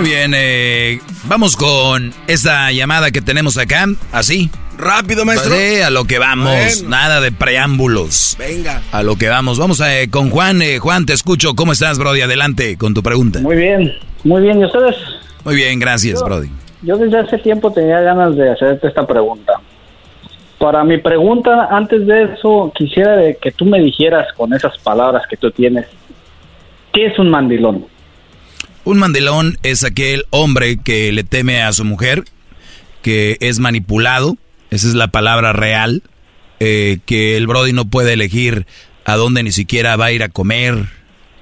Muy bien, eh, vamos con esta llamada que tenemos acá, así. Rápido, maestro. Sí, a lo que vamos, nada de preámbulos. Venga. A lo que vamos. Vamos a, eh, con Juan. Eh, Juan, te escucho. ¿Cómo estás, Brody? Adelante con tu pregunta. Muy bien, muy bien. ¿Y ustedes? Muy bien, gracias, Brody. Yo desde hace tiempo tenía ganas de hacerte esta pregunta. Para mi pregunta, antes de eso, quisiera de que tú me dijeras con esas palabras que tú tienes, ¿qué es un mandilón? Un mandilón es aquel hombre que le teme a su mujer, que es manipulado, esa es la palabra real, eh, que el Brody no puede elegir a dónde ni siquiera va a ir a comer,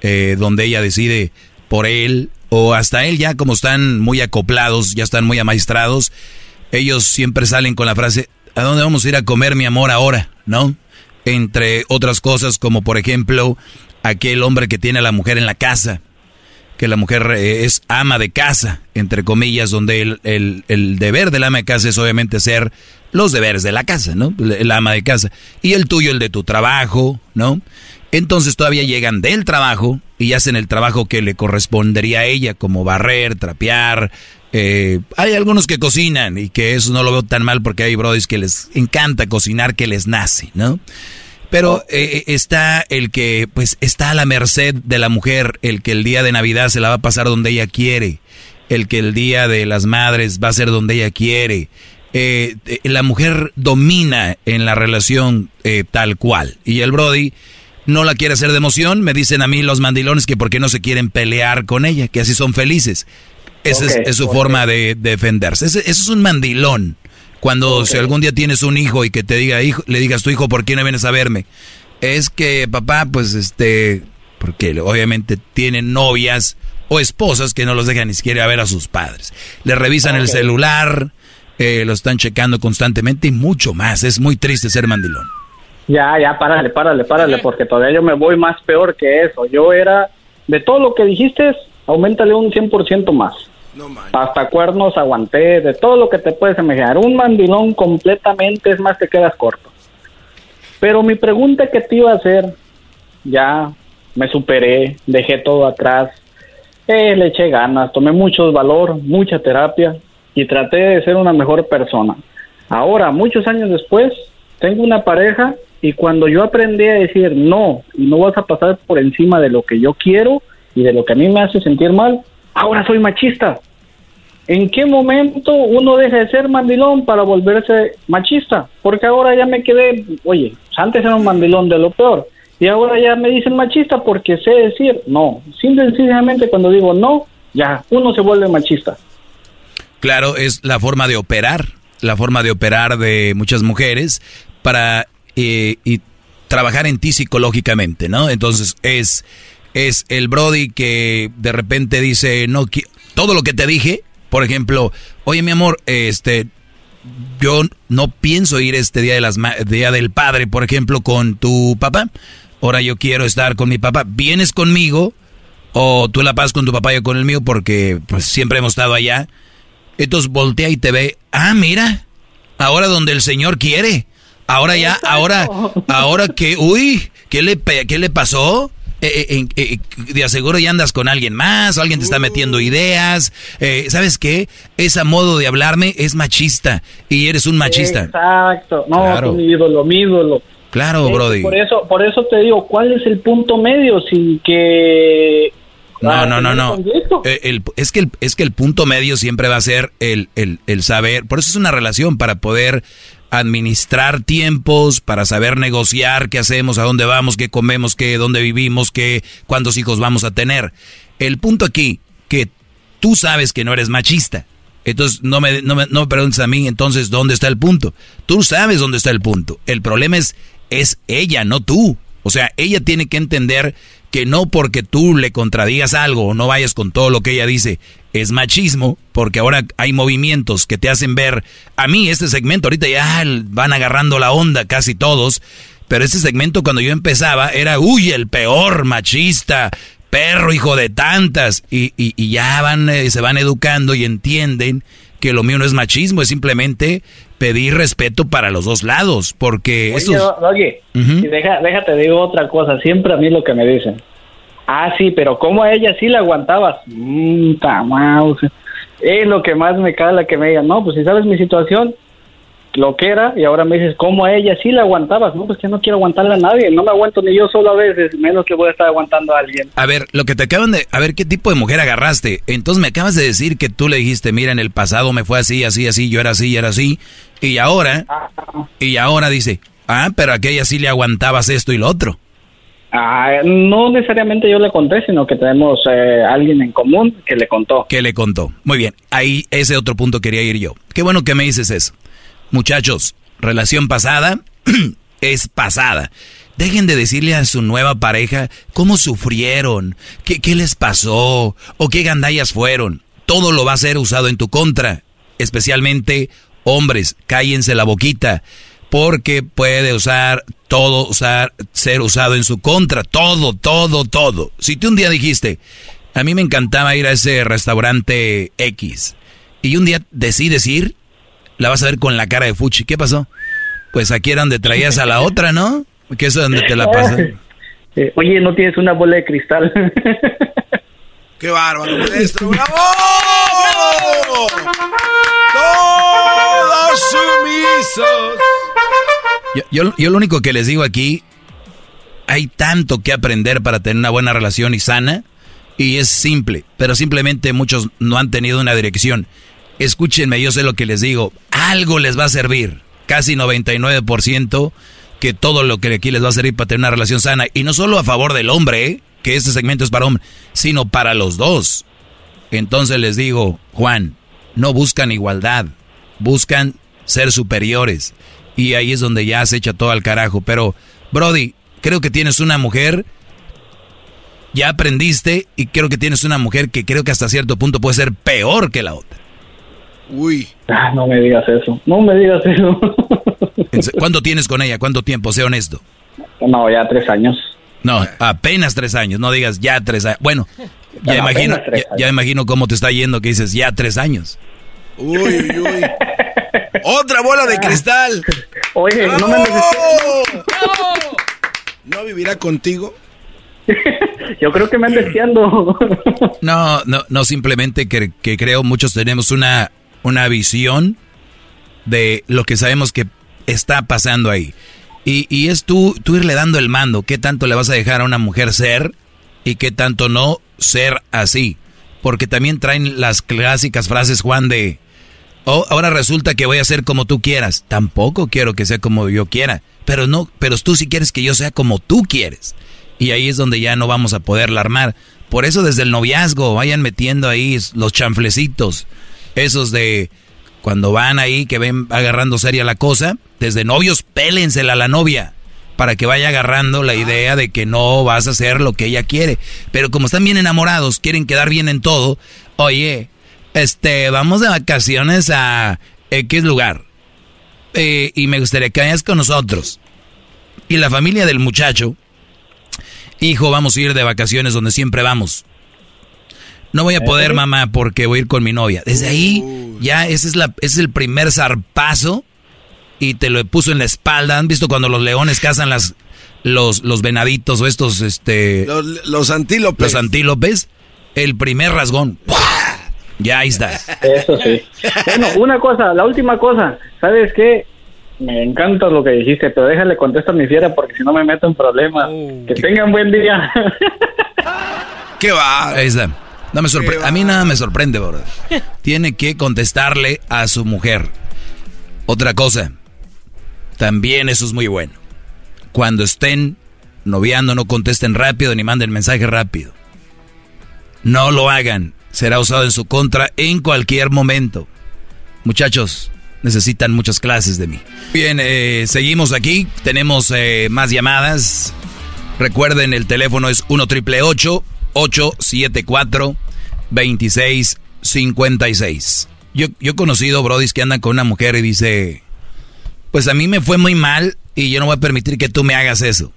eh, donde ella decide por él, o hasta él ya como están muy acoplados, ya están muy amaestrados, ellos siempre salen con la frase, ¿a dónde vamos a ir a comer mi amor ahora? ¿No? Entre otras cosas como por ejemplo aquel hombre que tiene a la mujer en la casa, que la mujer eh, es ama de casa, entre comillas, donde el, el, el, deber del ama de casa es obviamente ser los deberes de la casa, ¿no? El ama de casa. Y el tuyo, el de tu trabajo, ¿no? Entonces todavía llegan del trabajo y hacen el trabajo que le correspondería a ella, como barrer, trapear. Eh, hay algunos que cocinan y que eso no lo veo tan mal porque hay brodis que les encanta cocinar, que les nace, ¿no? Pero eh, está el que pues está a la merced de la mujer, el que el día de Navidad se la va a pasar donde ella quiere, el que el día de las madres va a ser donde ella quiere. Eh, eh la mujer domina en la relación eh, tal cual. Y el Brody no la quiere hacer de emoción. Me dicen a mí los mandilones que por qué no se quieren pelear con ella, que así son felices. Esa okay, es, es, su okay. forma de, de defenderse. Ese, ese, es un mandilón. Cuando okay. si algún día tienes un hijo y que te diga, hijo, le digas a tu hijo, ¿por qué no vienes a verme? Es que papá, pues este, porque obviamente tienen novias o esposas que no los dejan ni siquiera ver a sus padres. Le revisan el celular, eh, lo están checando constantemente y mucho más. Es muy triste ser mandilón. Ya, ya, párale, párale, párale, porque todavía yo me voy más peor que eso. Yo era, de todo lo que dijiste, aumentale un 100% más. No, Hasta cuernos aguanté, de todo lo que te puedes imaginar. Un mandilón completamente, es más, te quedas corto. Pero mi pregunta que te iba a hacer, ya me superé, dejé todo atrás, eh, le eché ganas, tomé mucho valor, mucha terapia y traté de ser una mejor persona. Ahora, muchos años después, tengo una pareja y cuando yo aprendí a decir no y no vas a pasar por encima de lo que yo quiero y de lo que a mí me hace sentir mal, ahora soy machista. ¿En qué momento uno deja de ser mandilón para volverse machista? Porque ahora ya me quedé, oye, antes era un mandilón de lo peor y ahora ya me dicen machista porque sé decir no. Sin sencillamente cuando digo no, ya uno se vuelve machista. Claro, es la forma de operar, la forma de operar de muchas mujeres para eh, y trabajar en ti psicológicamente, ¿no? Entonces es es el Brody que de repente dice, no, todo lo que te dije, por ejemplo, oye mi amor, este, yo no pienso ir este día, de las, día del padre, por ejemplo, con tu papá, ahora yo quiero estar con mi papá, ¿vienes conmigo? O tú la pasas con tu papá y yo con el mío porque pues siempre hemos estado allá. Entonces voltea y te ve, ah, mira, ahora donde el Señor quiere. Ahora ya, ahora, ahora que, uy, ¿qué le, qué le pasó? Eh, eh, eh, de aseguro ya andas con alguien más, o alguien te está metiendo ideas. Eh, ¿Sabes qué? Ese modo de hablarme es machista y eres un machista. Exacto, no, claro. mi ídolo, mi ídolo. Claro, Brody. Por eso, por eso te digo, ¿cuál es el punto medio sin que no, no, no, no. El, el, es, que el, es que el punto medio siempre va a ser el, el, el saber. Por eso es una relación, para poder administrar tiempos, para saber negociar qué hacemos, a dónde vamos, qué comemos, qué, dónde vivimos, qué, cuántos hijos vamos a tener. El punto aquí, que tú sabes que no eres machista. Entonces no me, no me, no me preguntes a mí entonces dónde está el punto. Tú sabes dónde está el punto. El problema es, es ella, no tú. O sea, ella tiene que entender que no porque tú le contradigas algo o no vayas con todo lo que ella dice es machismo, porque ahora hay movimientos que te hacen ver, a mí este segmento ahorita ya van agarrando la onda casi todos, Pero ese segmento cuando yo empezaba era, uy, el peor machista, perro, hijo de tantas. Y, y, ya van, eh, se van educando y entienden que lo mío no es machismo, es simplemente pedir respeto para los dos lados, porque Oye, déjate digo otra cosa, siempre a mí lo que me dicen, ah, sí, pero ¿cómo a ella sí la aguantabas? Mmm, es lo que más me cala que me digan, no, pues si sabes mi situación, lo que era, y ahora me dices, ¿cómo a ella sí la aguantabas? No, pues que no quiero aguantarle a nadie, no me aguanto ni yo solo a veces, menos que voy a estar aguantando a alguien. A ver, lo que te acaban de, a ver, ¿qué tipo de mujer agarraste? Entonces me acabas de decir que tú le dijiste, mira, en el pasado me fue así, así, así, yo era así, yo era así, y ahora, y ahora dice, ah, pero a aquella sí le aguantabas esto y lo otro. Ah, no necesariamente yo le conté, sino que tenemos eh, alguien en común que le contó. Que le contó. Muy bien, ahí ese otro punto quería ir yo. Qué bueno que me dices eso. Muchachos, relación pasada es pasada. Dejen de decirle a su nueva pareja cómo sufrieron, qué, qué les pasó o qué gandallas fueron. Todo lo va a ser usado en tu contra. Especialmente hombres, cállense la boquita porque puede usar todo, usar, ser usado en su contra, todo, todo, todo. Si tú un día dijiste, a mí me encantaba ir a ese restaurante X, y un día decides ir, la vas a ver con la cara de Fuchi. ¿Qué pasó? Pues aquí era donde traías a la otra, ¿no? Que eso es donde te la pasas. Eh, oye, ¿no tienes una bola de cristal? ¡Qué bárbaro, maestro! ¡Bravo! ¡Todos sumisos! Yo, yo, lo único que les digo aquí, hay tanto que aprender para tener una buena relación y sana, y es simple, pero simplemente muchos no han tenido una dirección. Escúchenme, yo sé lo que les digo, algo les va a servir, casi 99% que todo lo que aquí les va a servir para tener una relación sana, y no solo a favor del hombre, ¿eh? que este segmento es para hombre, sino para los dos. Entonces les digo, Juan, no buscan igualdad, buscan ser superiores y ahí es donde ya se echa todo al carajo. Pero, Brody, creo que tienes una mujer, ya aprendiste y creo que tienes una mujer que creo que hasta cierto punto puede ser peor que la otra. Uy. Ah, no me digas eso, no me digas eso. ¿Cuánto tienes con ella? ¿Cuánto tiempo? Sé honesto. No, ya tres años. No, apenas tres años, no digas ya tres años. Bueno, ya imagino, ya, imagino cómo te está yendo que dices ya tres años. Uy, uy. Otra bola de cristal. Oye, no me ¿No vivirá contigo? Yo creo que me anda deseando. no, no, no, simplemente que, que, creo muchos tenemos una, una visión de lo que sabemos que está pasando ahí. Y, y es tú, tú irle dando el mando, qué tanto le vas a dejar a una mujer ser y qué tanto no ser así. Porque también traen las clásicas frases, Juan, de Oh, ahora resulta que voy a ser como tú quieras. Tampoco quiero que sea como yo quiera. Pero no, pero tú sí quieres que yo sea como tú quieres. Y ahí es donde ya no vamos a poderla armar. Por eso desde el noviazgo vayan metiendo ahí los chanflecitos. Esos de cuando van ahí que ven agarrando seria la cosa. Desde novios pélensela a la novia. Para que vaya agarrando la idea de que no vas a hacer lo que ella quiere. Pero como están bien enamorados, quieren quedar bien en todo. Oye, este, vamos de vacaciones a X lugar. Eh, y me gustaría que vayas con nosotros. Y la familia del muchacho, hijo, vamos a ir de vacaciones donde siempre vamos. No voy a poder, mamá, porque voy a ir con mi novia. Desde ahí, ya ese es, la, ese es el primer zarpazo y te lo puso en la espalda. ¿Han visto cuando los leones cazan las, los, los venaditos o estos, este... Los, los antílopes. Los antílopes. El primer rasgón. Ya ahí está. Eso sí. Bueno, una cosa, la última cosa. ¿Sabes qué? Me encanta lo que dijiste, pero déjale contestar mi fiera porque si no me meto en problemas. Uh. que tengan buen día. ¿Qué va? Ahí está. No me sorprende. A mí nada me sorprende, bro. Tiene que contestarle a su mujer. Otra cosa. También eso es muy bueno. Cuando estén noviando, no contesten rápido ni manden mensaje rápido. No lo hagan será usado en su contra en cualquier momento. Muchachos, necesitan muchas clases de mí. Bien, eh, seguimos aquí. Tenemos eh, más llamadas. Recuerden, el teléfono es 1 triple 874 2656. Yo, yo he conocido brodis que andan con una mujer y dice, pues a mí me fue muy mal y yo no voy a permitir que tú me hagas eso.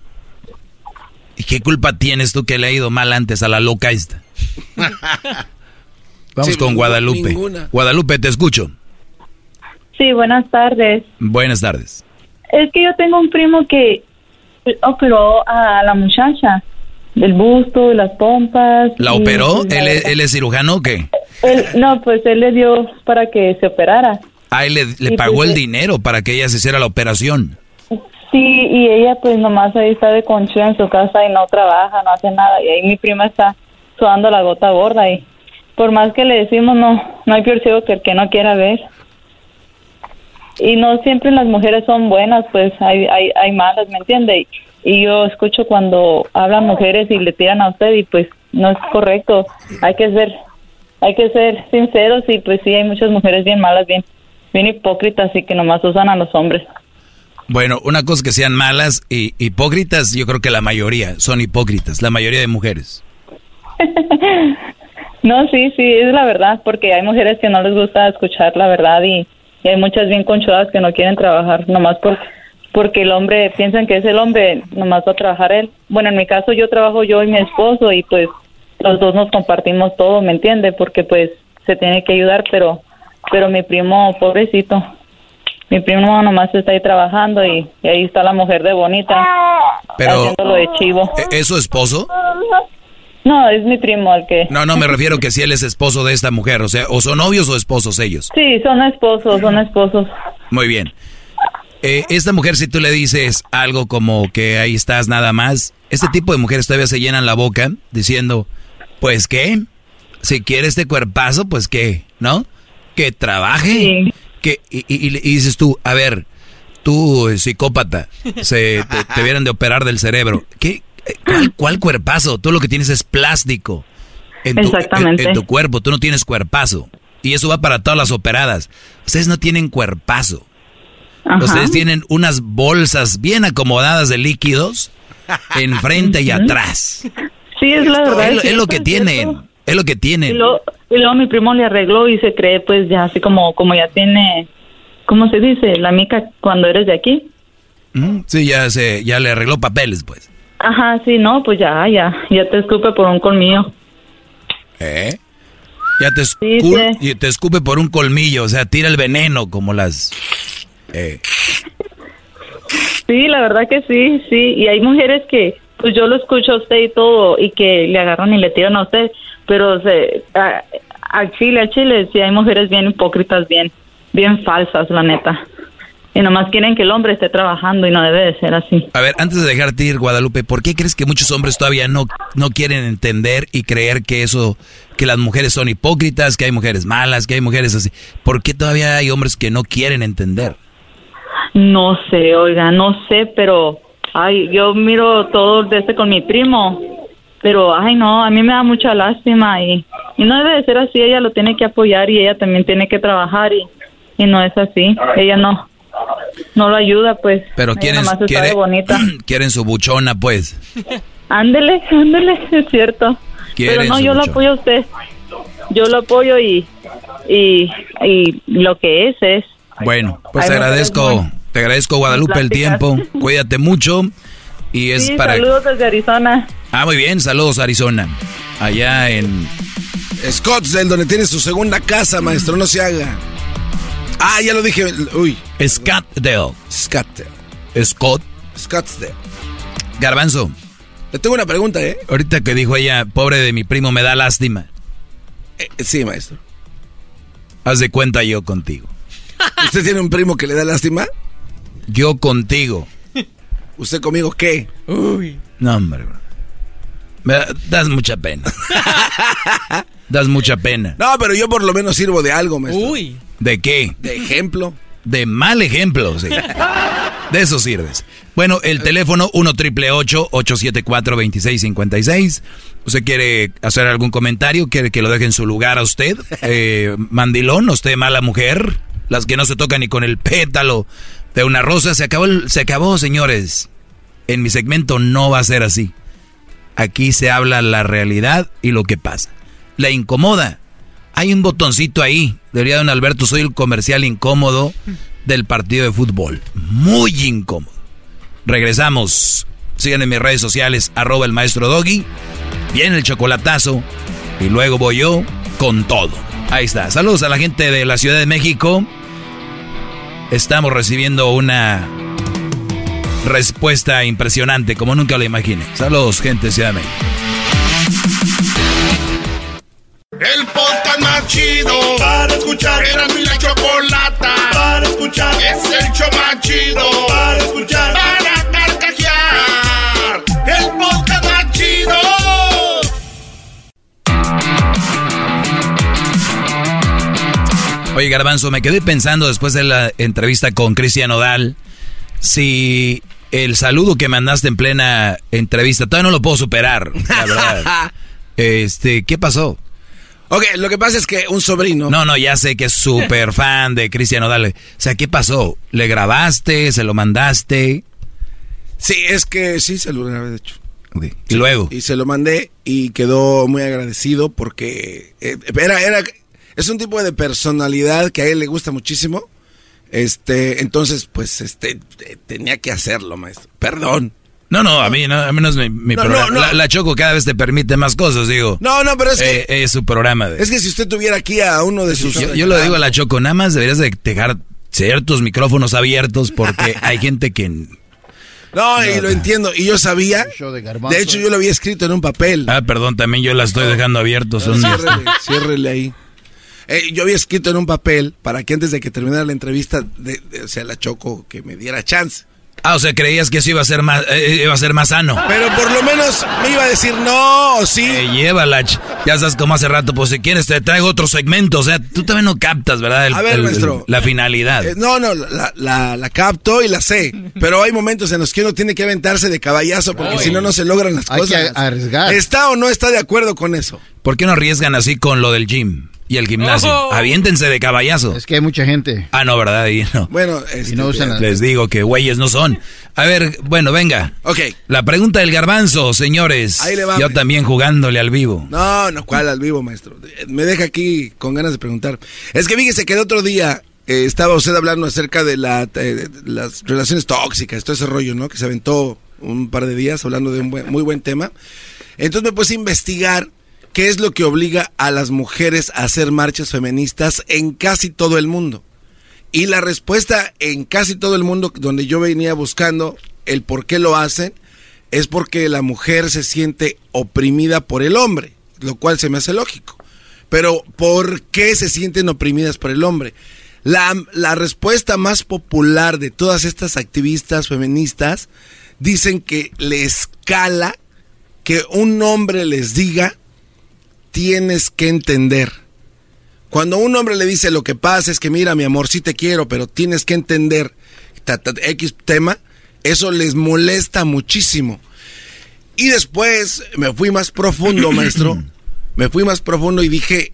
¿Y qué culpa tienes tú que le ha ido mal antes a la loca esta? Vamos con Guadalupe. Guadalupe, te escucho. Sí, buenas tardes. Buenas tardes. Es que yo tengo un primo que operó a la muchacha del busto, y las pompas. ¿La operó? ¿Él, es, cirujano o qué? no, pues él le dio para que se operara. Ah, él le, pagó pues el dinero para que ella se hiciera la operación. Sí, y ella pues nomás ahí está de concha en su casa y no trabaja, no hace nada. Y ahí mi prima está sudando la gota gorda y por más que le decimos no, no hay peor ciego que el que no quiera ver. Y no siempre las mujeres son buenas, pues hay, hay, hay malas, ¿me entiende? Y, yo escucho cuando hablan mujeres y le tiran a usted y pues no es correcto. Hay que ser, hay que ser sinceros y pues sí hay muchas mujeres bien malas, bien, bien hipócritas y que nomás usan a los hombres. Bueno, una cosa que sean malas y hipócritas, yo creo que la mayoría son hipócritas, la mayoría de mujeres. no, sí, sí, es la verdad, porque hay mujeres que no les gusta escuchar la verdad y, hay muchas bien conchudas que no quieren trabajar nomás por porque el hombre piensan que es el hombre, nomás va a trabajar él. Bueno, en mi caso yo trabajo yo y mi esposo y pues los dos nos compartimos todo, ¿me entiende? Porque pues se tiene que ayudar, pero pero mi primo pobrecito mi primo nomás está ahí trabajando y, ahí está la mujer de bonita. Pero, de chivo. ¿e-, ¿Es su esposo? No, es mi primo el que... No, no, me refiero que si él es esposo de esta mujer, o sea, o son novios o esposos ellos. Sí, son esposos, son esposos. Muy bien. Eh, esta mujer, si tú le dices algo como que ahí estás nada más, este tipo de mujeres todavía se llenan la boca diciendo, pues qué, si quiere este cuerpazo, pues qué, ¿no? Que trabaje, sí que y, y, dices tú, a ver, tú eh, psicópata, se te, te vieran de operar del cerebro, ¿qué, cuál, cuál, cuerpazo? Tú lo que tienes es plástico en tu, en, tu cuerpo, tú no tienes cuerpazo. Y eso va para todas las operadas. Ustedes no tienen cuerpazo. Ustedes tienen unas bolsas bien acomodadas de líquidos enfrente y atrás. Sí, es la verdad. Es, lo que tienen. Es lo que tienen. Y luego mi primo le arregló y se cree pues ya así como, como ya tiene, ¿cómo se dice? La mica cuando eres de aquí. Mm, sí, ya se, ya le arregló papeles pues. Ajá, sí, no, pues ya, ya, ya te escupe por un colmillo. ¿Eh? Ya te, escupe, te escupe por un colmillo, o sea, tira el veneno como las... Eh. Sí, la verdad que sí, sí, y hay mujeres que, pues yo lo escucho a usted y todo, y que le agarran y le tiran a usted, pero se, a, Chile, a Chile sí hay mujeres bien hipócritas, bien, bien falsas, la neta. Y nomás quieren que el hombre esté trabajando y no debe de ser así. A ver, antes de dejarte ir, Guadalupe, ¿por qué crees que muchos hombres todavía no, no quieren entender y creer que eso, que las mujeres son hipócritas, que hay mujeres malas, que hay mujeres así? ¿Por qué todavía hay hombres que no quieren entender? No sé, oiga, no sé, pero ay, yo miro todo desde con mi primo pero ay no, a mí me da mucha lástima y, y no debe de ser así, ella lo tiene que apoyar y ella también tiene que trabajar y, y no es así, ella no no lo ayuda pues. Pero quieren, quiere, bonita. quieren su buchona pues. Ándele, ándele, es cierto. Pero no, yo lo apoyo a usted. Yo lo apoyo y, y, y lo que es es. Bueno, pues te agradezco, te agradezco Guadalupe el tiempo. Cuídate mucho. Y es para... Saludos desde Arizona. Ah, muy bien, saludos Arizona. Allá en... Scottsdale, donde tiene su segunda casa, maestro, no se haga. Ah, ya lo dije. Uy. Scottsdale. Scottsdale. Scott. Scottsdale. Garbanzo. Le tengo una pregunta, ¿eh? Ahorita que dijo ella, pobre de mi primo, me da lástima. Eh, sí, maestro. Haz de cuenta yo contigo. ¿Usted tiene un primo que le da lástima? Yo contigo. ¿Usted conmigo qué? Uy. No, hombre. Me das mucha pena. das mucha pena. No, pero yo por lo menos sirvo de algo, maestro. Uy. ¿De qué? De ejemplo. De mal ejemplo, sí. De eso sirves. Bueno, el teléfono 1 triple 874 2656. ¿Usted quiere hacer algún comentario? ¿Quiere que lo deje en su lugar a usted? Eh, mandilón, usted mala mujer. Las que no se tocan ni con el pétalo de una rosa. Se acabó, se acabó, señores. En mi segmento no va a ser así. Aquí se habla la realidad y lo que pasa. La incomoda. Hay un botoncito ahí. Debería don Alberto, soy el comercial incómodo del partido de fútbol. Muy incómodo. Regresamos. Síganme en mis redes sociales, arroba el maestro Doggy. Viene el chocolatazo. Y luego voy yo con todo. Ahí está. Saludos a la gente de la Ciudad de México. Estamos recibiendo una respuesta impresionante, como nunca lo imaginé. Saludos, gente de Ciudad de México. El podcast más chido para escuchar. Era mi la chocolata para escuchar. Es el show más chido para escuchar. Para carcajear. El podcast más chido. Oye, Garbanzo, me quedé pensando después de la entrevista con Cristian Odal si el saludo que mandaste en plena entrevista todavía no lo puedo superar, la verdad. este, ¿qué pasó? Ok, lo que pasa es que un sobrino. No, no, ya sé que es súper fan de Cristian Odal. O sea, ¿qué pasó? ¿Le grabaste? ¿Se lo mandaste? Sí, es que sí, se lo grabé, de hecho. ¿Y luego? Y se lo mandé y quedó muy agradecido porque eh, era, era, es un tipo de personalidad que a él le gusta muchísimo. Este, entonces, pues, este, tenía que hacerlo, maestro. Perdón. No, no, a mí no, a menos mi, mi programa. La, Choco cada vez te permite más cosas, digo. No, no, pero es que... Eh, es su programa. Es que si usted tuviera aquí a uno de sus... Yo, lo digo a la Choco, nada más deberías de dejar ciertos micrófonos abiertos porque hay gente que... No, y lo entiendo. Y yo sabía. De hecho, yo lo había escrito en un papel. Ah, perdón, también yo la estoy dejando abierto. Son ciérrele, ahí. Eh, yo había escrito en un papel para que antes de que terminara la entrevista, de, o sea, la Choco, que me diera chance. Ah, o sea, creías que eso iba a ser más, eh, iba a ser más sano. Pero por lo menos me iba a decir no, o sí. Eh, llévala, ya sabes como hace rato, pues si quieres te traigo otro segmento. O sea, tú también no captas, ¿verdad? a ver, maestro. la finalidad. Eh, no, no, la, la, la, capto y la sé. Pero hay momentos en los que uno tiene que aventarse de caballazo porque si no, no se logran las cosas. Hay que arriesgar. ¿Está o no está de acuerdo con eso? ¿Por qué no arriesgan así con lo del gym? Y el gimnasio. Oh. Aviéntense de caballazo. Es que hay mucha gente. Ah, no, ¿verdad? Y no. Bueno, este, les digo que güeyes no son. A ver, bueno, venga. Ok. La pregunta del garbanzo, señores. Ahí le va. Yo también jugándole al vivo. No, no, ¿cuál al vivo, maestro? Me deja aquí con ganas de preguntar. Es que fíjese que el otro día eh, estaba usted hablando acerca de, la, eh, las relaciones tóxicas, todo ese rollo, ¿no? Que se aventó un par de días hablando de un muy buen tema. Entonces me puse a investigar ¿Qué es lo que obliga a las mujeres a hacer marchas feministas en casi todo el mundo? Y la respuesta en casi todo el mundo donde yo venía buscando el por qué lo hacen es porque la mujer se siente oprimida por el hombre, lo cual se me hace lógico. Pero ¿por qué se sienten oprimidas por el hombre? La, la respuesta más popular de todas estas activistas feministas dicen que les cala que un hombre les diga tienes que entender. Cuando un hombre le dice lo que pasa es que mira mi amor, sí te quiero, pero tienes que entender X tema, eso les molesta muchísimo. Y después me fui más profundo, maestro. Me fui más profundo y dije,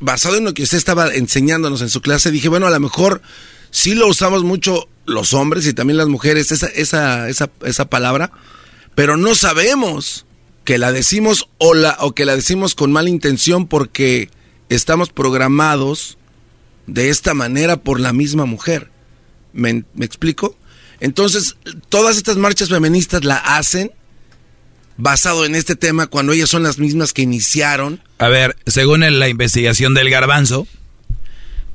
basado en lo que usted estaba enseñándonos en su clase, dije, bueno, a lo mejor sí lo usamos mucho los hombres y también las mujeres, esa, esa, esa, esa palabra, pero no sabemos que la decimos o, la, o que la decimos con mala intención porque estamos programados de esta manera por la misma mujer. ¿Me, explico? Entonces, todas estas marchas feministas la hacen basado en este tema cuando ellas son las mismas que iniciaron. A ver, según la investigación del garbanzo,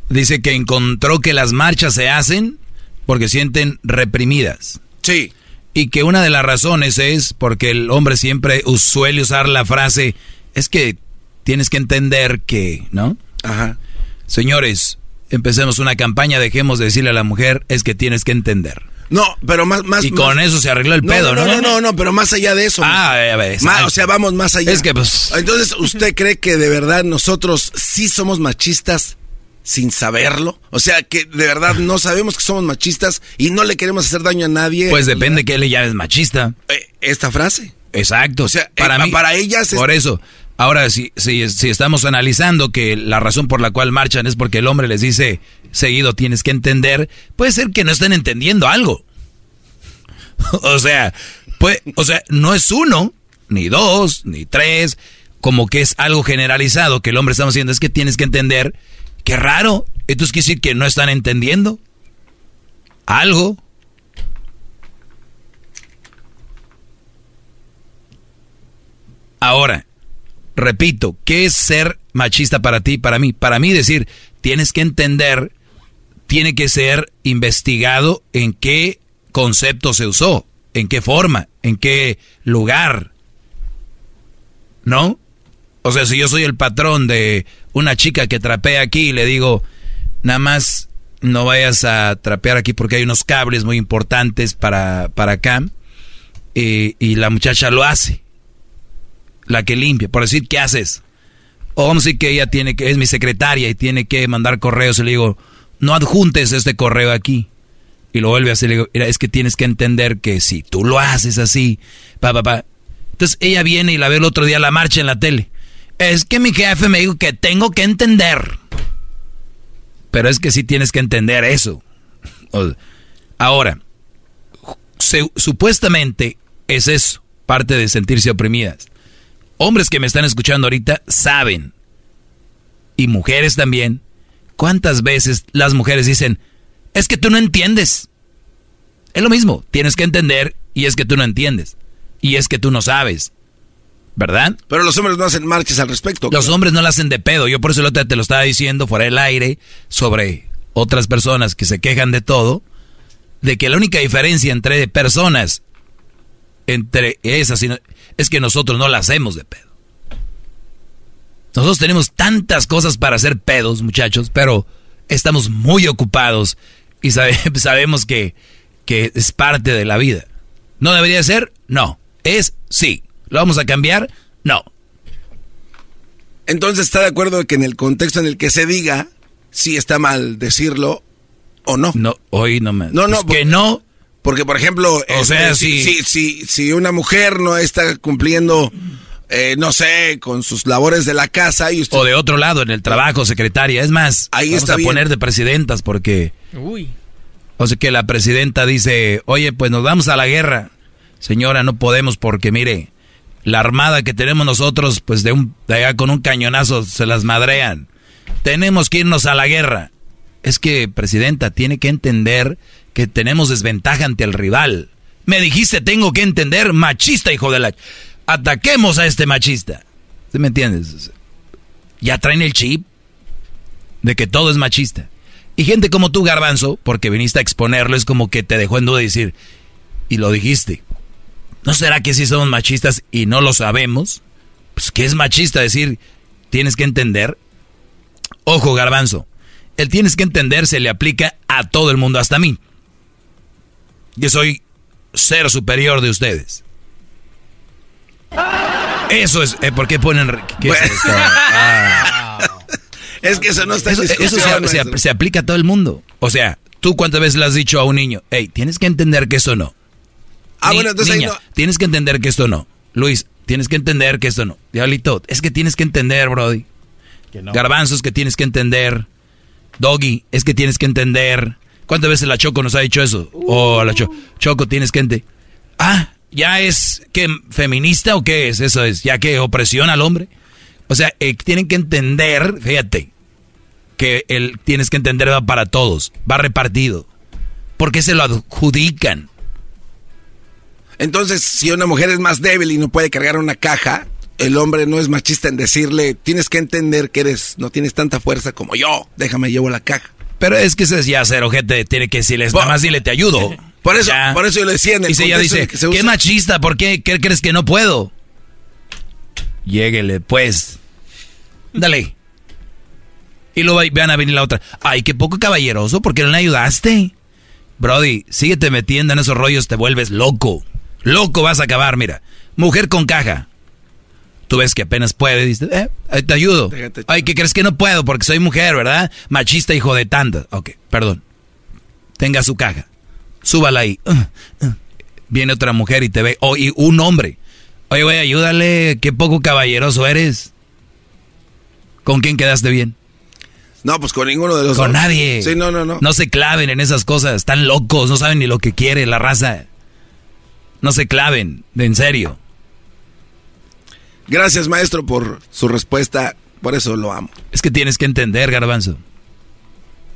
dice que encontró que las marchas se hacen porque sienten reprimidas. Sí y que una de las razones es porque el hombre siempre suele usar la frase, es que tienes que entender que, ¿no? Ajá. Señores, empecemos una campaña, dejemos de decirle a la mujer, es que tienes que entender. No, pero más, más. Y con eso se arregló el pedo, ¿no? No, no, no, pero más allá de eso. Ah, a ver, o sea, vamos más allá. Es que, pues. Entonces, ¿usted cree que de verdad nosotros sí somos machistas? Sin saberlo? O sea, que de verdad no sabemos que somos machistas y no le queremos hacer daño a nadie. Pues depende que él ya es machista. Eh, esta frase. Exacto. O sea, para, eh, para ellas Por eso. Ahora, si, si, si estamos analizando que la razón por la cual marchan es porque el hombre les dice seguido tienes que entender, puede ser que no estén entendiendo algo. o sea, pues, o sea, no es uno, ni dos, ni tres, como que es algo generalizado que el hombre está haciendo, es que tienes que entender Qué raro. Entonces quiere decir que no están entendiendo algo. Ahora, repito, ¿qué es ser machista para ti, para mí? Para mí decir, tienes que entender, tiene que ser investigado en qué concepto se usó, en qué forma, en qué lugar. ¿No? O sea, si yo soy el patrón de una chica que trapea aquí y le digo, nada más no vayas a trapear aquí porque hay unos cables muy importantes para, para acá, y, y la muchacha lo hace la que limpia, por decir, ¿qué haces? O vamos a decir que ella tiene que, es mi secretaria y tiene que mandar correos y le digo, no adjuntes este correo aquí. Y lo vuelve a hacer, le digo, es que tienes que entender que si tú lo haces así, pa, pa, pa. Entonces ella viene y la ve el otro día la marcha en la tele. Es que mi jefe me dijo que tengo que entender. Pero es que sí tienes que entender eso. Ahora, supuestamente es eso, parte de sentirse oprimidas hombres que me están escuchando ahorita saben, y mujeres también, cuántas veces las mujeres dicen, es que tú no entiendes. Es lo mismo, tienes que entender y es que tú no entiendes. Y es que tú no sabes. ¿Verdad? Pero los hombres no hacen marchas al respecto. Los hombres no la hacen de pedo. Yo por eso te lo estaba diciendo fuera del aire sobre otras personas que se quejan de todo. De que la única diferencia entre personas, entre esas y es que nosotros no la hacemos de pedo. Nosotros tenemos tantas cosas para hacer pedos, muchachos, pero estamos muy ocupados y sabemos que, que es parte de la vida. ¿No debería ser? No. Es sí. ¿Lo vamos a cambiar? No. Entonces está de acuerdo que en el contexto en el que se diga si está mal decirlo o no. No, hoy no me. No, no, pues que no porque, por ejemplo, o sea, si, si, si, una mujer no está cumpliendo, eh, no sé, con sus labores de la casa y O de otro lado, en el trabajo, secretaria. Es más, ahí vamos está a poner de presidentas porque... Uy. O sea que la presidenta dice, oye, pues nos vamos a la guerra. Señora, no podemos porque, mire, la armada que tenemos nosotros, pues de, un, de allá con un cañonazo se las madrean. Tenemos que irnos a la guerra. Es que, presidenta, tiene que entender que tenemos desventaja ante el rival. Me dijiste, tengo que entender, machista, hijo de la... Ataquemos a este machista. ¿Sí me entiendes? Ya traen el chip de que todo es machista. Y gente como tú, Garbanzo, porque viniste a exponerlo, es como que te dejó en duda decir, y lo dijiste. ¿No será que sí somos machistas y no lo sabemos? Pues que es machista decir, tienes que entender. Ojo, Garbanzo, el tienes que entender se le aplica a todo el mundo, hasta a mí. Yo soy ser superior de ustedes. Eso es, eh, ¿por qué ponen... ¿qué es, esto? Ah. es, que eso no está Eso, eso se, se, aplica a todo el mundo. O sea, ¿tú cuántas veces le has dicho a un niño, hey, tienes que entender que esto no? Ah, bueno, entonces niña, tienes que entender que esto no. Luis, tienes que entender que esto no. Diablito, es que tienes que entender, Brody. Que no. Garbanzos que tienes que entender. Doggy, es que tienes que entender. ¿Cuántas veces la Choco nos ha dicho eso? O oh, la Choco, Choco, tienes que... Ah, ¿ya es que feminista o qué es? Eso es, ¿ya que opresión al hombre? O sea, eh, tienen que entender, fíjate, que el tienes que entender va para todos, va repartido. ¿Por qué se lo adjudican? Entonces, si una mujer es más débil y no puede cargar una caja, el hombre no es machista en decirle, tienes que entender que eres, no tienes tanta fuerza como yo, déjame llevo la caja. Pero es que ese es ya ser ojete, tiene que decirles, nada más dile te ayudo. Por eso, por eso yo le decía en el Y si ella dice, qué machista, ¿por qué? ¿Qué crees que no puedo? Lléguele, pues. Dale. Y luego van a venir la otra. Ay, qué poco caballeroso, ¿por qué no le ayudaste? Brody, síguete metiendo en esos rollos, te vuelves loco. Loco vas a acabar, mira. Mujer con caja. Tú ves que apenas puede, dices, eh, te ayudo. Ay, ¿qué crees que no puedo? Porque soy mujer, ¿verdad? Machista, hijo de tanta. Ok, perdón. Tenga su caja. Súbala ahí. Uh, uh. Viene otra mujer y te ve. O un hombre. Oye, güey, ayúdale. Qué poco caballeroso eres. ¿Con quién quedaste bien? No, pues con ninguno de los Con nadie. Sí, no, no, no. No se claven en esas cosas. Están locos. No saben ni lo que quiere la raza. No se claven. De en serio. Gracias, maestro, por su respuesta. Por eso lo amo. Es que tienes que entender, garbanzo.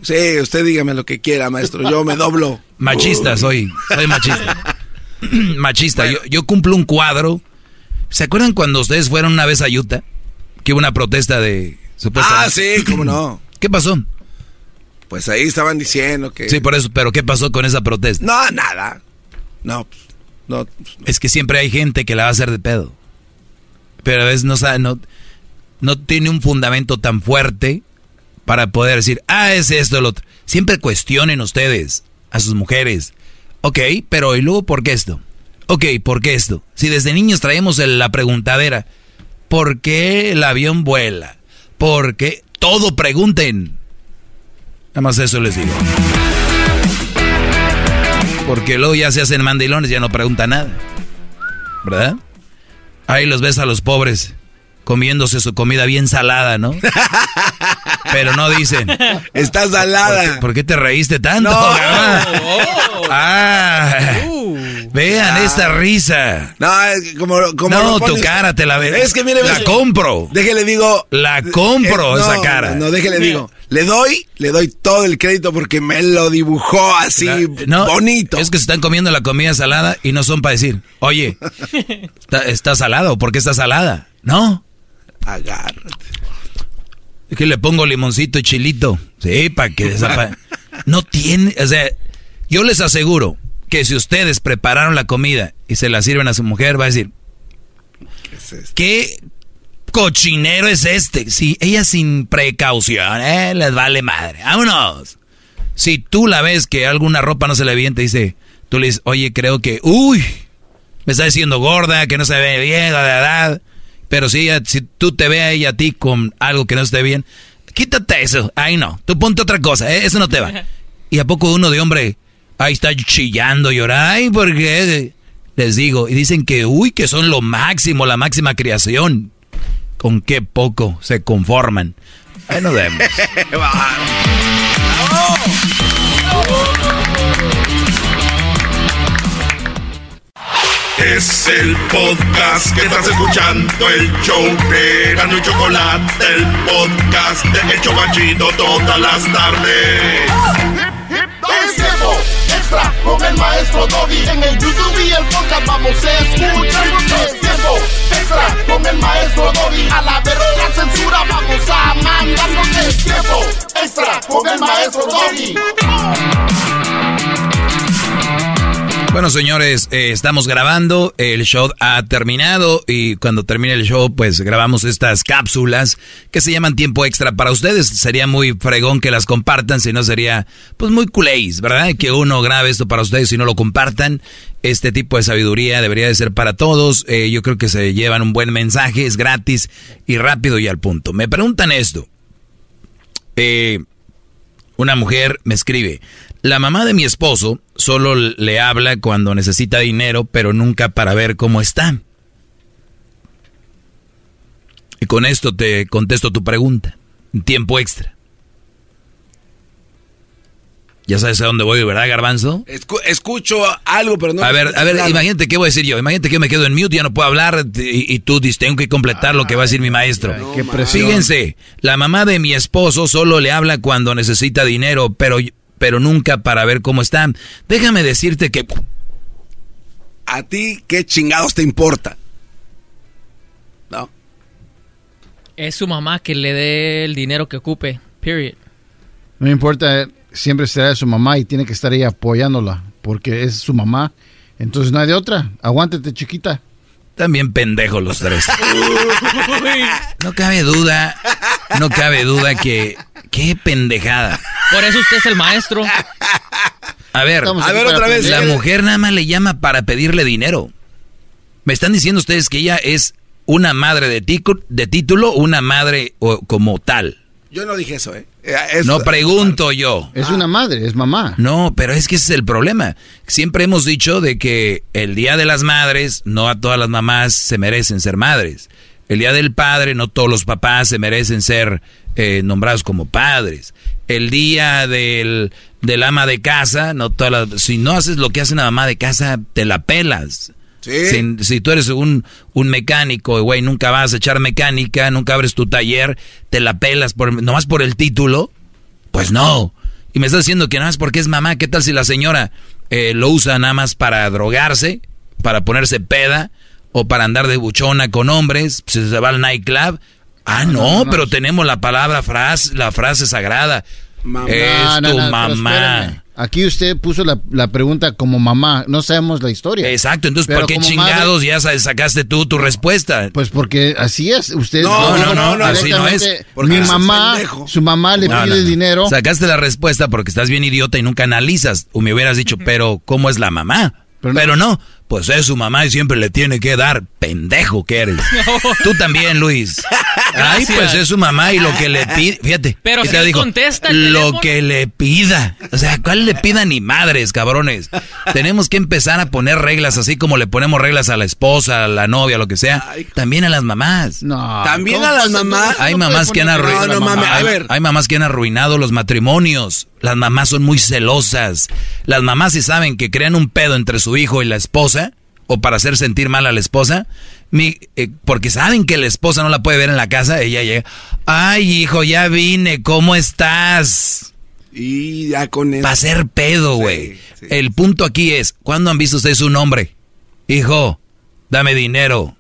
Sí, usted dígame lo que quiera, maestro. Yo me doblo. Machista soy. Soy machista. machista. Yo, yo, cumplo un cuadro ¿Se acuerdan cuando ustedes fueron una vez a Utah? Que hubo una protesta de... Ah, sí, cómo no. ¿Qué pasó? Pues ahí estaban diciendo que... Sí, por eso, pero ¿qué pasó con esa protesta? No, nada. No, Es que siempre hay gente que la va a hacer de pedo. Pero a veces no, no, no tiene un fundamento tan fuerte para poder decir, ah, es esto, el otro. Siempre cuestionen ustedes a sus mujeres. Ok, pero ¿y luego por qué esto? Ok, ¿por qué esto? Si desde niños traemos la preguntadera, ¿por qué el avión vuela? ¿Por qué? Todo pregunten. Nada más eso les digo. Porque luego ya se hacen mandilones, ya no preguntan nada. ¿Verdad? Ahí los ves a los pobres comiéndose su comida bien salada, ¿no? Pero no dicen. Está salada. ¿Por qué, te reíste tanto? No. Ah. Uh. vean ah. esta risa. No, como, como No, tu cara te la ve. Es que mire, la compro. Déjele digo. La compro eh, esa cara. No, déjele digo. Le doy, le doy todo el crédito porque me lo dibujó así bonito. Es que se están comiendo la comida salada y no son para decir, oye, está, está salada o por qué está salada. No. Agárrate. Es que le pongo limoncito y chilito. Sí, para que desaparezca. No tiene, o sea, yo les aseguro que si ustedes prepararon la comida y se la sirven a su mujer, va a decir, ¿qué, cochinero es este? Si ella sin precaución, eh, les vale madre. Vámonos. Si tú la ves que alguna ropa no se le bien, te dice, tú le dices, oye, creo que, uy, me está diciendo gorda, que no se ve bien, la edad. Pero si, si tú te ve a ella a ti con algo que no esté bien, quítate eso. Ay, no. Tú ponte otra cosa. ¿eh? Eso no te va. ¿Y a poco uno de hombre ahí está chillando, llorando? Ay, porque les digo. Y dicen que, uy, que son lo máximo, la máxima creación. Con qué poco se conforman. Ahí nos vemos. Es el podcast que estás escuchando, el show de Gano y Chocolate, el podcast de El Chocachito todas las tardes. Extra con el maestro Doggy. En el YouTube y el podcast vamos a escuchar. Es tiempo extra con el maestro Doggy. A la verga la censura vamos a mandarnos. Es tiempo extra con el maestro Doggy. Bueno, señores, eh, estamos grabando, el show ha terminado y cuando termine el show, pues grabamos estas cápsulas que se llaman tiempo extra para ustedes. Sería muy fregón que las compartan, si no sería pues muy culéis, ¿verdad? Que uno grabe esto para ustedes y no lo compartan. Este tipo de sabiduría debería de ser para todos. Eh, yo creo que se llevan un buen mensaje, es gratis y rápido y al punto. Me preguntan esto. Eh, una mujer me escribe, la mamá de mi esposo solo le habla cuando necesita dinero, pero nunca para ver cómo está. Y con esto te contesto tu pregunta. Tiempo extra. Ya sabes a dónde voy, ¿verdad, Garbanzo? escucho algo, pero no... A ver, a ver, imagínate qué voy a decir yo. Imagínate que yo me quedo en mute, ya no puedo hablar y, tú dices, tengo que completar lo que va a decir mi maestro. Fíjense, la mamá de mi esposo solo le habla cuando necesita dinero, pero pero nunca para ver cómo están. Déjame decirte que... ¿A ti qué chingados te importa? ¿No? Es su mamá que le dé el dinero que ocupe, period. No importa, siempre será su mamá y tiene que estar ahí apoyándola, porque es su mamá. Entonces no hay de otra. Aguántate, chiquita. También pendejos los tres. no cabe duda, no cabe duda que qué pendejada. Por eso usted es el maestro. A ver, a ver otra vez. La mujer nada más le llama para pedirle dinero. Me están diciendo ustedes que ella es una madre de, de título, una madre como tal. Yo no dije eso, ¿eh? eh no pregunto yo. Es una madre, es mamá. No, pero es que ese es el problema. Siempre hemos dicho de que el Día de las Madres, no a todas las mamás se merecen ser madres. El Día del Padre, no todos los papás se merecen ser eh, nombrados como padres. El Día del, del ama de casa, no todas si no haces lo que hace una mamá de casa, te la pelas. Si, tú eres un, un mecánico, güey, nunca vas a echar mecánica, nunca abres tu taller, te la pelas por, nomás por el título, pues no. Y me estás diciendo que nada más porque es mamá, ¿qué tal si la señora eh, lo usa nada más para drogarse, para ponerse peda, o para andar de buchona con hombres, pues, se va al nightclub. Ah, no, pero tenemos la palabra frase, la frase sagrada. Es tu mamá. Aquí usted puso la, pregunta como mamá, no sabemos la historia. Exacto, entonces ¿por qué chingados ya sacaste tú tu respuesta? Pues porque así es, usted... No, no, no, no, así no es. Mi mamá, su mamá le pide dinero. Sacaste la respuesta porque estás bien idiota y nunca analizas. O me hubieras dicho, pero ¿cómo es la mamá? Pero no, pues es su mamá y siempre le tiene que dar, pendejo que eres. Tú también, Luis. Ay, pues es su mamá y lo que le pide, fíjate. Pero si dijo, contesta Lo que le pida. O sea, ¿cuál le pida ni madres, cabrones? Tenemos que empezar a poner reglas así como le ponemos reglas a la esposa, a la novia, lo que sea. También a las mamás. No. También a las mamás. Hay mamás que han arruinado. No, no, a ver. hay mamás que han arruinado los matrimonios. Las mamás son muy celosas. Las mamás si saben que crean un pedo entre su hijo y la esposa, o para hacer sentir mal a la esposa, mi, eh, porque saben que la esposa no la puede ver en la casa, ella llega, ay hijo, ya vine, ¿cómo estás? Y ya con eso. Va a ser pedo, güey. El punto aquí es, ¿cuándo han visto ustedes un hombre? Hijo, dame dinero.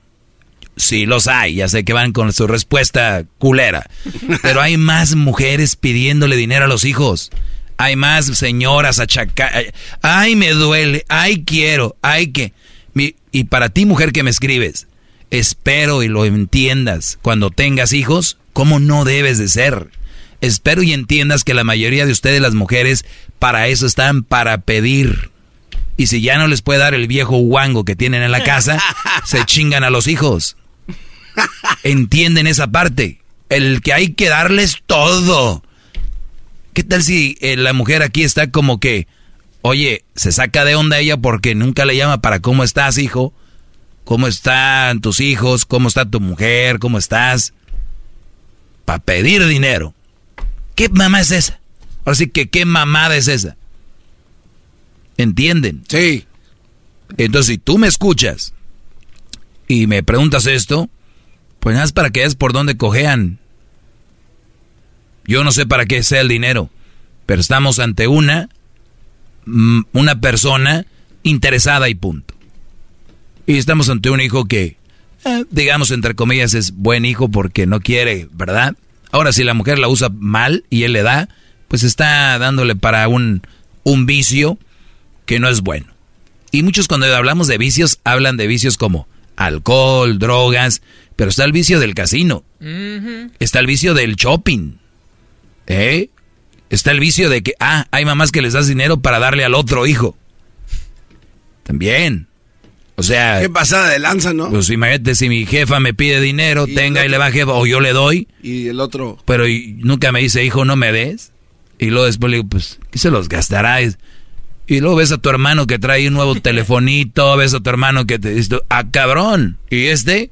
Sí, los hay, ya sé que van con su respuesta culera. Pero hay más mujeres pidiéndole dinero a los hijos. Hay más señoras achacadas. Ay, me duele. Ay, quiero. Ay, que. y para ti, mujer que me escribes, espero y lo entiendas. Cuando tengas hijos, ¿cómo no debes de ser? Espero y entiendas que la mayoría de ustedes, las mujeres, para eso están, para pedir. Y si ya no les puede dar el viejo guango que tienen en la casa, se chingan a los hijos. Entienden esa parte. El que hay que darles todo. ¿Qué tal si eh, la mujer aquí está como que, oye, se saca de onda ella porque nunca le llama para cómo estás, hijo? ¿Cómo están tus hijos? ¿Cómo está tu mujer? ¿Cómo estás? Para pedir dinero. ¿Qué mamá es esa? Ahora sí que, ¿qué mamada es esa? ¿Entienden? Sí. Entonces, si tú me escuchas y me preguntas esto, pues nada es para que es por dónde cojean. Yo no sé para qué sea el dinero, pero estamos ante una, mm, una persona interesada y punto. Y estamos ante un hijo que, eh, digamos, entre comillas, es buen hijo porque no quiere, ¿verdad? Ahora, si la mujer la usa mal y él le da, pues está dándole para un, un vicio que no es bueno. Y muchos cuando hablamos de vicios, hablan de vicios como alcohol, drogas, pero está el vicio del casino. Está el vicio del shopping. ¿Eh? Está el vicio de que, ah, hay mamás que les das dinero para darle al otro hijo. También. O sea... Qué pasada de lanza, ¿no? Pues imagínate, si mi jefa me pide dinero, tenga y le va jefa, o yo le doy. Y el otro... Pero nunca me dice, hijo, no me des. Y luego después le digo, pues, ¿qué se los gastará? Y luego ves a tu hermano que trae un nuevo telefonito, ves a tu hermano que te dice, ah, cabrón. Y este,